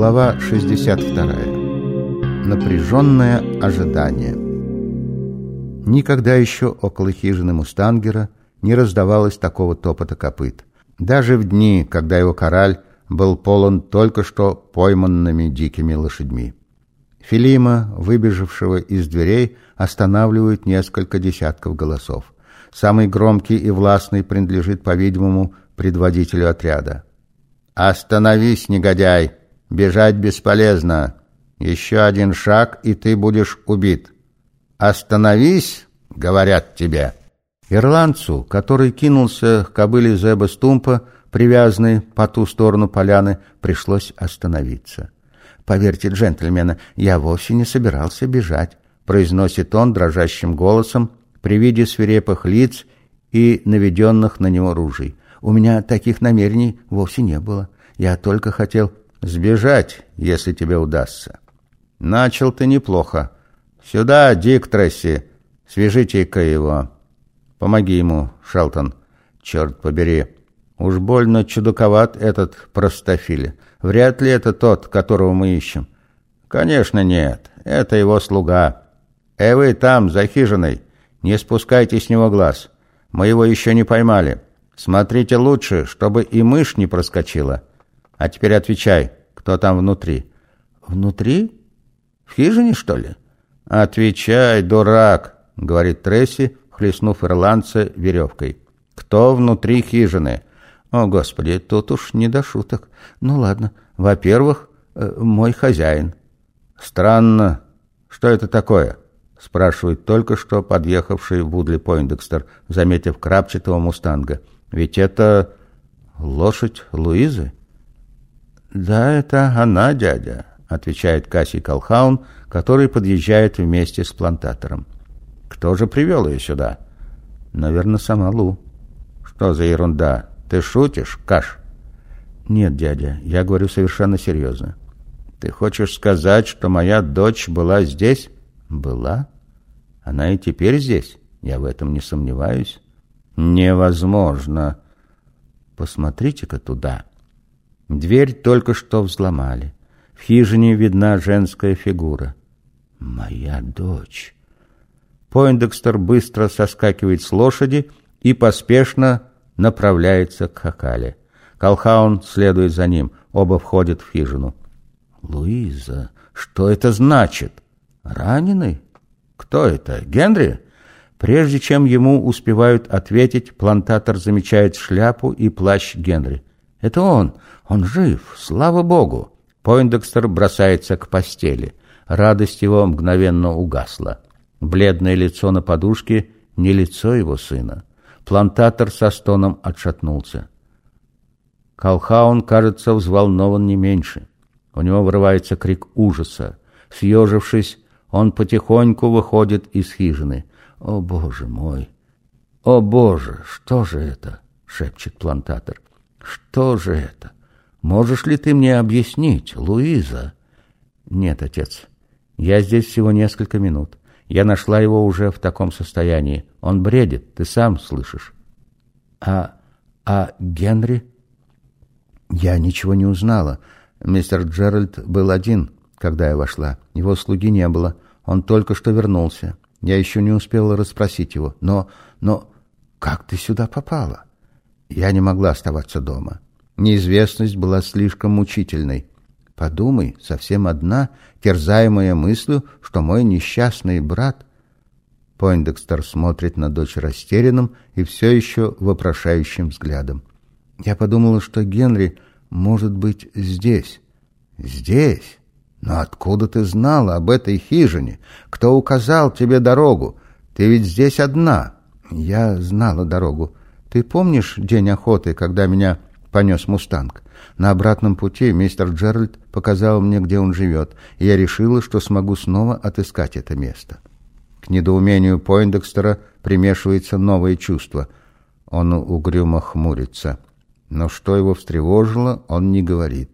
Глава 62. Напряженное ожидание. Никогда еще около хижины Мустангера не раздавалось такого топота копыт. Даже в дни, когда его кораль был полон только что пойманными дикими лошадьми. Филима, выбежавшего из дверей, останавливают несколько десятков голосов. Самый громкий и властный принадлежит, по-видимому, предводителю отряда. «Остановись, негодяй! Бежать бесполезно! Еще один шаг, и ты будешь убит! Остановись!» — говорят тебе. Ирландцу, который кинулся к кобыле Зеба Стумпа, привязанной по ту сторону поляны, пришлось остановиться. «Поверьте, джентльмены, я вовсе не собирался бежать», — произносит он дрожащим голосом при виде свирепых лиц и наведенных на него ружей. «У меня таких намерений вовсе не было. Я только хотел сбежать, если тебе удастся». «Начал ты неплохо. Сюда, Дик Тресси, свяжите-ка его. Помоги ему, Шелтон. Черт побери, Уж больно чудаковат этот простофиль. Вряд ли это тот, которого мы ищем. Конечно, нет. Это его слуга. Эй, вы там, за хижиной, не спускайте с него глаз. Мы его еще не поймали. Смотрите лучше, чтобы и мышь не проскочила. А теперь отвечай, кто там внутри. Внутри? В хижине, что ли? Отвечай, дурак, говорит Тресси, хлестнув ирландца веревкой. Кто внутри хижины? О, Господи, тут уж не до шуток. Ну ладно, во-первых, э, мой хозяин. Странно. Что это такое? Спрашивает только что подъехавший Вудли Пойндекстер, заметив крапчатого мустанга. Ведь это лошадь Луизы? Да, это она, дядя, отвечает Кассий Колхаун, который подъезжает вместе с плантатором. Кто же привел ее сюда? Наверное, сама Лу. Что за ерунда? Ты шутишь, Каш? Нет, дядя, я говорю совершенно серьезно. Ты хочешь сказать, что моя дочь была здесь? Была? Она и теперь здесь. Я в этом не сомневаюсь. Невозможно. Посмотрите-ка туда. Дверь только что взломали. В хижине видна женская фигура. Моя дочь. Пойндекстер быстро соскакивает с лошади и поспешно направляется к Хакале. Колхаун следует за ним, оба входят в хижину. «Луиза, что это значит? Раненый? Кто это? Генри?» Прежде чем ему успевают ответить, плантатор замечает шляпу и плащ Генри. «Это он! Он жив! Слава Богу!» Пойндекстер бросается к постели. Радость его мгновенно угасла. Бледное лицо на подушке — не лицо его сына. Плантатор со стоном отшатнулся. Колхаун, кажется, взволнован не меньше. У него вырывается крик ужаса. Съежившись, он потихоньку выходит из хижины. «О, Боже мой! О, Боже! Что же это?» — шепчет плантатор. «Что же это? Можешь ли ты мне объяснить, Луиза?» «Нет, отец. Я здесь всего несколько минут. Я нашла его уже в таком состоянии. Он бредит, ты сам слышишь. А... а Генри? Я ничего не узнала. Мистер Джеральд был один, когда я вошла. Его слуги не было. Он только что вернулся. Я еще не успела расспросить его. Но... но... как ты сюда попала? Я не могла оставаться дома. Неизвестность была слишком мучительной. Подумай, совсем одна, терзаемая мыслью, что мой несчастный брат... Пойндекстер смотрит на дочь растерянным и все еще вопрошающим взглядом. Я подумала, что Генри может быть здесь. Здесь? Но откуда ты знала об этой хижине? Кто указал тебе дорогу? Ты ведь здесь одна. Я знала дорогу. Ты помнишь день охоты, когда меня понес мустанг? На обратном пути мистер Джеральд показал мне, где он живет, и я решила, что смогу снова отыскать это место. К недоумению Пойндекстера примешивается новое чувство. Он угрюмо хмурится. Но что его встревожило, он не говорит.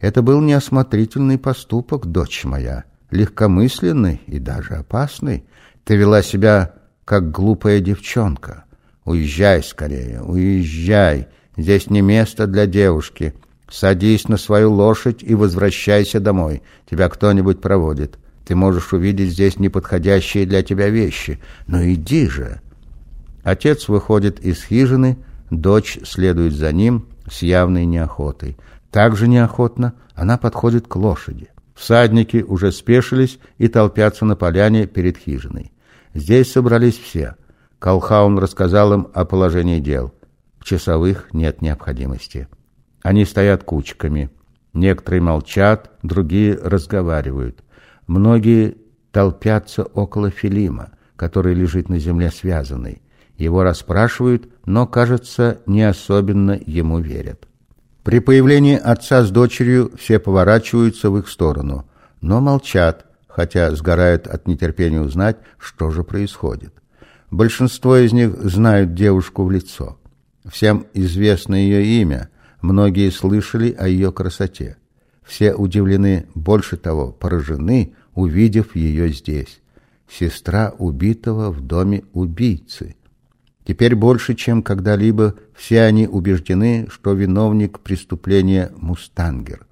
Это был неосмотрительный поступок, дочь моя, легкомысленный и даже опасный. Ты вела себя, как глупая девчонка. Уезжай скорее, уезжай. Здесь не место для девушки. Садись на свою лошадь и возвращайся домой. Тебя кто-нибудь проводит. Ты можешь увидеть здесь неподходящие для тебя вещи. Но иди же!» Отец выходит из хижины, дочь следует за ним с явной неохотой. Также неохотно она подходит к лошади. Всадники уже спешились и толпятся на поляне перед хижиной. Здесь собрались все. Колхаун рассказал им о положении дел. В часовых нет необходимости. Они стоят кучками. Некоторые молчат, другие разговаривают. Многие толпятся около Филима, который лежит на земле связанный. Его расспрашивают, но, кажется, не особенно ему верят. При появлении отца с дочерью все поворачиваются в их сторону, но молчат, хотя сгорают от нетерпения узнать, что же происходит. Большинство из них знают девушку в лицо. Всем известно ее имя, многие слышали о ее красоте. Все удивлены, больше того, поражены, увидев ее здесь. Сестра убитого в доме убийцы – Теперь больше, чем когда-либо, все они убеждены, что виновник преступления – Мустангер.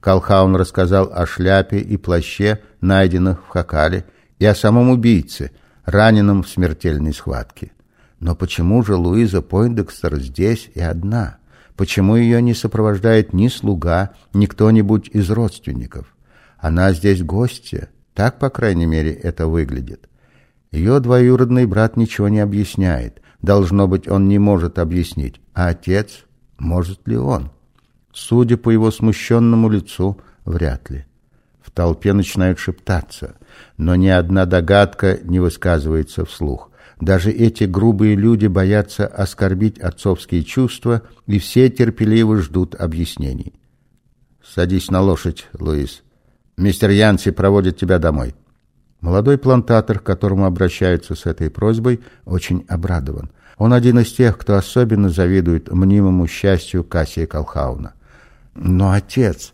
Калхаун рассказал о шляпе и плаще, найденных в Хакале, и о самом убийце, раненом в смертельной схватке. Но почему же Луиза Пойндекстер здесь и одна? Почему ее не сопровождает ни слуга, ни кто-нибудь из родственников? Она здесь гостья, так, по крайней мере, это выглядит. Ее двоюродный брат ничего не объясняет, Должно быть, он не может объяснить. А отец? Может ли он? Судя по его смущенному лицу, вряд ли. В толпе начинают шептаться, но ни одна догадка не высказывается вслух. Даже эти грубые люди боятся оскорбить отцовские чувства, и все терпеливо ждут объяснений. «Садись на лошадь, Луис. Мистер Янси проводит тебя домой». Молодой плантатор, к которому обращаются с этой просьбой, очень обрадован. Он один из тех, кто особенно завидует мнимому счастью Кассия Колхауна. «Но, отец», —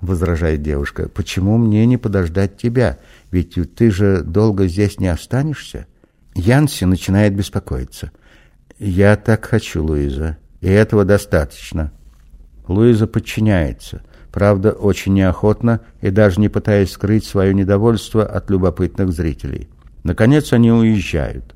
возражает девушка, — «почему мне не подождать тебя? Ведь ты же долго здесь не останешься?» Янси начинает беспокоиться. «Я так хочу, Луиза, и этого достаточно». Луиза подчиняется правда, очень неохотно и даже не пытаясь скрыть свое недовольство от любопытных зрителей. Наконец они уезжают.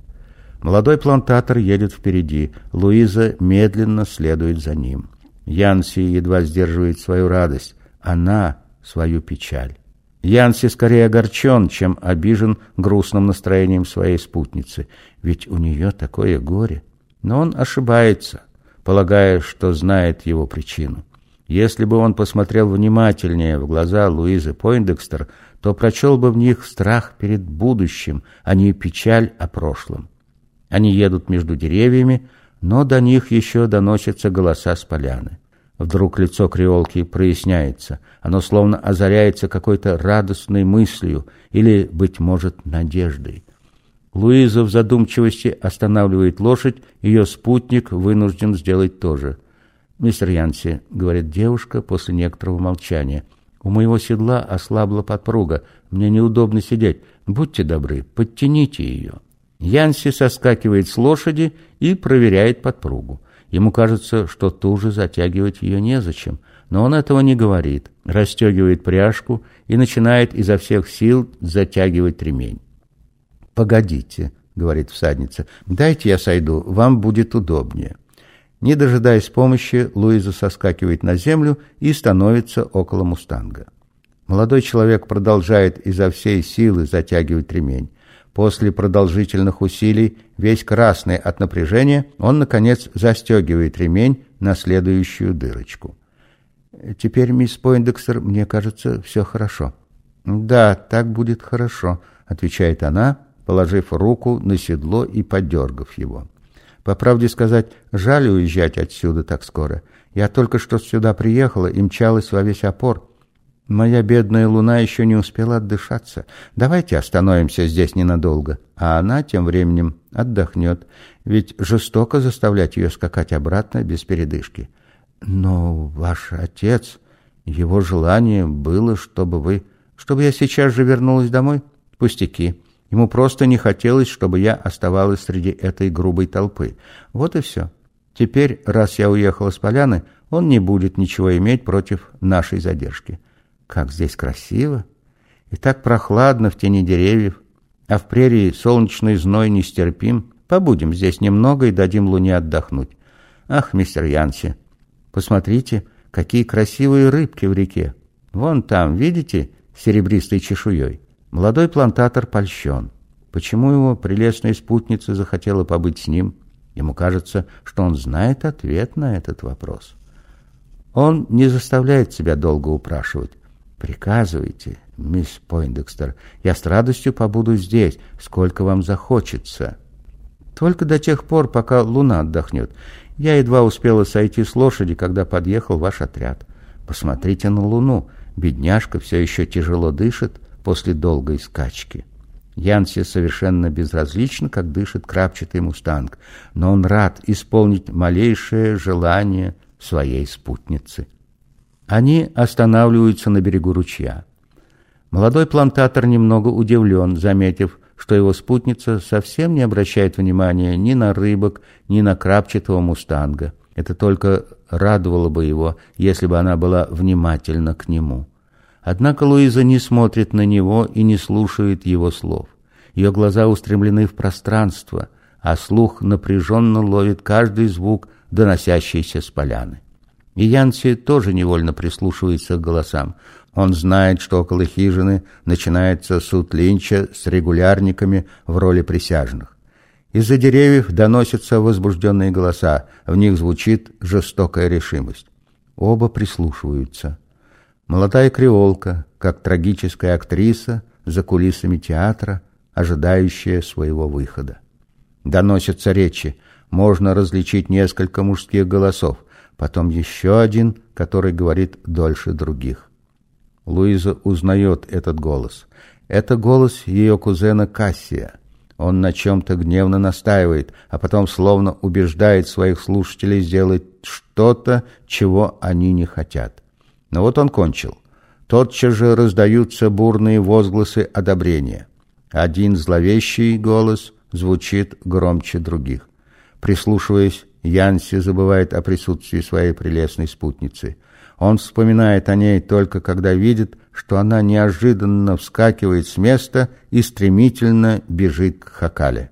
Молодой плантатор едет впереди, Луиза медленно следует за ним. Янси едва сдерживает свою радость, она — свою печаль. Янси скорее огорчен, чем обижен грустным настроением своей спутницы, ведь у нее такое горе. Но он ошибается, полагая, что знает его причину. Если бы он посмотрел внимательнее в глаза Луизы Пойндекстер, то прочел бы в них страх перед будущим, а не печаль о прошлом. Они едут между деревьями, но до них еще доносятся голоса с поляны. Вдруг лицо креолки проясняется, оно словно озаряется какой-то радостной мыслью или, быть может, надеждой. Луиза в задумчивости останавливает лошадь, ее спутник вынужден сделать то же – «Мистер Янси», — говорит девушка после некоторого молчания, — «у моего седла ослабла подпруга, мне неудобно сидеть. Будьте добры, подтяните ее». Янси соскакивает с лошади и проверяет подпругу. Ему кажется, что туже затягивать ее незачем, но он этого не говорит, расстегивает пряжку и начинает изо всех сил затягивать ремень. «Погодите», — говорит всадница, — «дайте я сойду, вам будет удобнее». Не дожидаясь помощи, Луиза соскакивает на землю и становится около мустанга. Молодой человек продолжает изо всей силы затягивать ремень. После продолжительных усилий, весь красный от напряжения, он, наконец, застегивает ремень на следующую дырочку. «Теперь, мисс Пойндекстер, мне кажется, все хорошо». «Да, так будет хорошо», — отвечает она, положив руку на седло и подергав его. По правде сказать, жаль уезжать отсюда так скоро. Я только что сюда приехала и мчалась во весь опор. Моя бедная луна еще не успела отдышаться. Давайте остановимся здесь ненадолго. А она тем временем отдохнет. Ведь жестоко заставлять ее скакать обратно без передышки. Но ваш отец, его желание было, чтобы вы... Чтобы я сейчас же вернулась домой? Пустяки. Ему просто не хотелось, чтобы я оставалась среди этой грубой толпы. Вот и все. Теперь, раз я уехала с поляны, он не будет ничего иметь против нашей задержки. Как здесь красиво! И так прохладно в тени деревьев, а в прерии солнечный зной нестерпим. Побудем здесь немного и дадим луне отдохнуть. Ах, мистер Янси, посмотрите, какие красивые рыбки в реке. Вон там, видите, серебристой чешуей. Молодой плантатор польщен. Почему его прелестная спутница захотела побыть с ним? Ему кажется, что он знает ответ на этот вопрос. Он не заставляет себя долго упрашивать. «Приказывайте, мисс Пойндекстер, я с радостью побуду здесь, сколько вам захочется». «Только до тех пор, пока луна отдохнет. Я едва успела сойти с лошади, когда подъехал ваш отряд. Посмотрите на луну. Бедняжка все еще тяжело дышит после долгой скачки». Янси совершенно безразлично, как дышит крапчатый мустанг, но он рад исполнить малейшее желание своей спутницы. Они останавливаются на берегу ручья. Молодой плантатор немного удивлен, заметив, что его спутница совсем не обращает внимания ни на рыбок, ни на крапчатого мустанга. Это только радовало бы его, если бы она была внимательна к нему. Однако Луиза не смотрит на него и не слушает его слов. Ее глаза устремлены в пространство, а слух напряженно ловит каждый звук, доносящийся с поляны. И Янси тоже невольно прислушивается к голосам. Он знает, что около хижины начинается суд Линча с регулярниками в роли присяжных. Из-за деревьев доносятся возбужденные голоса, в них звучит жестокая решимость. Оба прислушиваются. Молодая креолка, как трагическая актриса, за кулисами театра, ожидающая своего выхода. Доносятся речи, можно различить несколько мужских голосов потом еще один, который говорит дольше других. Луиза узнает этот голос. Это голос ее кузена Кассия. Он на чем-то гневно настаивает, а потом словно убеждает своих слушателей сделать что-то, чего они не хотят. Но вот он кончил. Тотчас же раздаются бурные возгласы одобрения. Один зловещий голос звучит громче других. Прислушиваясь, Янси забывает о присутствии своей прелестной спутницы. Он вспоминает о ней только когда видит, что она неожиданно вскакивает с места и стремительно бежит к Хакале.